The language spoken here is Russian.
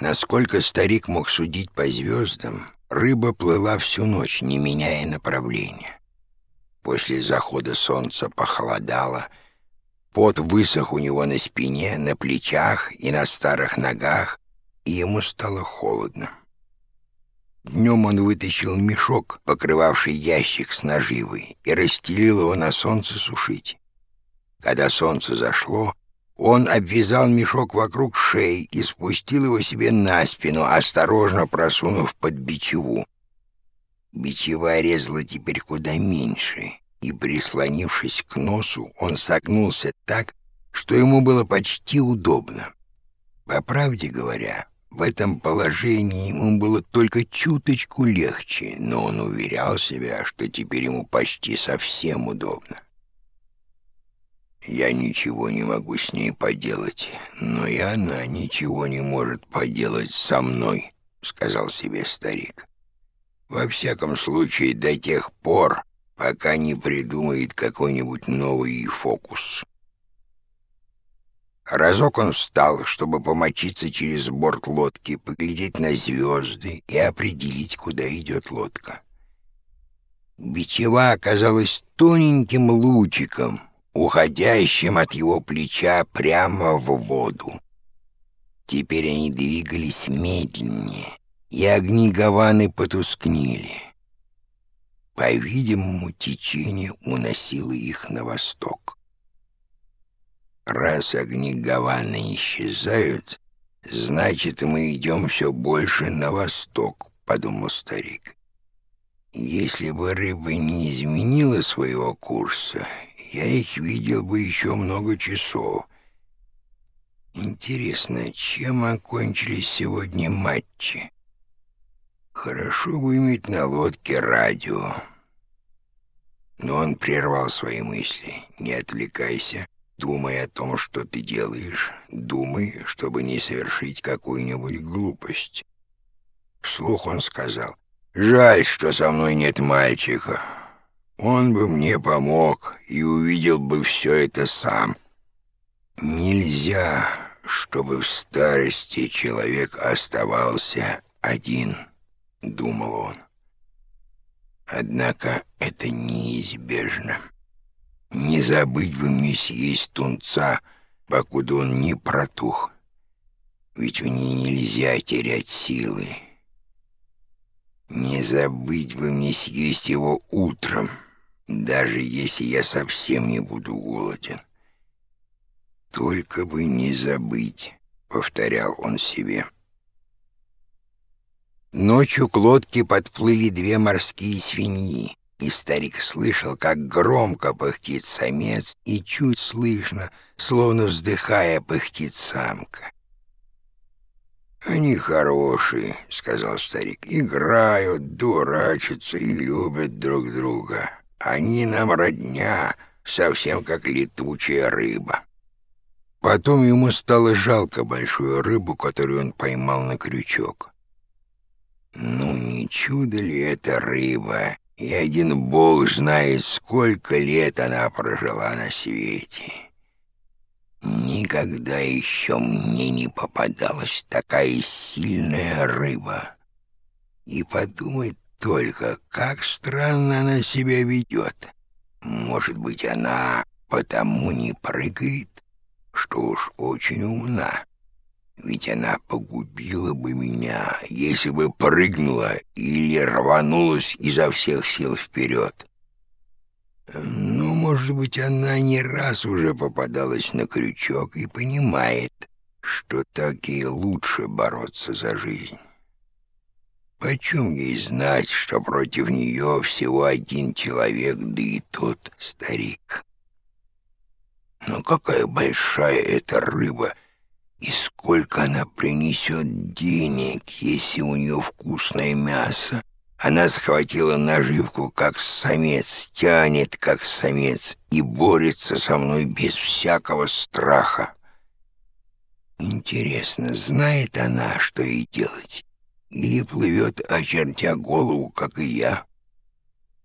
Насколько старик мог судить по звездам, рыба плыла всю ночь, не меняя направления. После захода солнца похолодало, пот высох у него на спине, на плечах и на старых ногах, и ему стало холодно. Днем он вытащил мешок, покрывавший ящик с наживой, и расстелил его на солнце сушить. Когда солнце зашло, он обвязал мешок вокруг шеи и спустил его себе на спину, осторожно просунув под бичеву. Бичева резала теперь куда меньше, и, прислонившись к носу, он согнулся так, что ему было почти удобно. По правде говоря, в этом положении ему было только чуточку легче, но он уверял себя, что теперь ему почти совсем удобно. Я ничего не могу с ней поделать, но и она ничего не может поделать со мной, — сказал себе старик. Во всяком случае, до тех пор, пока не придумает какой-нибудь новый фокус. Разок он встал, чтобы помочиться через борт лодки, поглядеть на звезды и определить, куда идет лодка. Бичева оказалась тоненьким лучиком, уходящим от его плеча прямо в воду. Теперь они двигались медленнее, и огни Гаваны потускнели. По-видимому, течение уносило их на восток. Раз огни Гаваны исчезают, значит, мы идем все больше на восток, — подумал старик. Если бы рыба не изменила своего курса, я их видел бы еще много часов. Интересно, чем окончились сегодня матчи? Хорошо бы иметь на лодке радио. Но он прервал свои мысли. Не отвлекайся, думай о том, что ты делаешь. Думай, чтобы не совершить какую-нибудь глупость. Вслух он сказал, «Жаль, что со мной нет мальчика». Он бы мне помог и увидел бы все это сам. Нельзя, чтобы в старости человек оставался один, — думал он. Однако это неизбежно. Не забыть бы мне съесть тунца, покуда он не протух. Ведь мне нельзя терять силы. Не забыть бы мне съесть его утром — даже если я совсем не буду голоден. Только бы не забыть, — повторял он себе. Ночью к лодке подплыли две морские свиньи, и старик слышал, как громко пыхтит самец, и чуть слышно, словно вздыхая, пыхтит самка. «Они хорошие», — сказал старик, — «играют, дурачатся и любят друг друга. Они нам родня, совсем как летучая рыба. Потом ему стало жалко большую рыбу, которую он поймал на крючок. Ну, не чудо ли это рыба? И один бог знает, сколько лет она прожила на свете. Никогда еще мне не попадалась такая сильная рыба. И подумать только как странно она себя ведет. Может быть, она потому не прыгает, что уж очень умна. Ведь она погубила бы меня, если бы прыгнула или рванулась изо всех сил вперед. Может быть, она не раз уже попадалась на крючок и понимает, что так и лучше бороться за жизнь. Почем ей знать, что против нее всего один человек, да и тот старик? Но какая большая эта рыба, и сколько она принесет денег, если у нее вкусное мясо. Она схватила наживку, как самец, тянет, как самец, и борется со мной без всякого страха. Интересно, знает она, что ей делать? или плывет, очертя голову, как и я.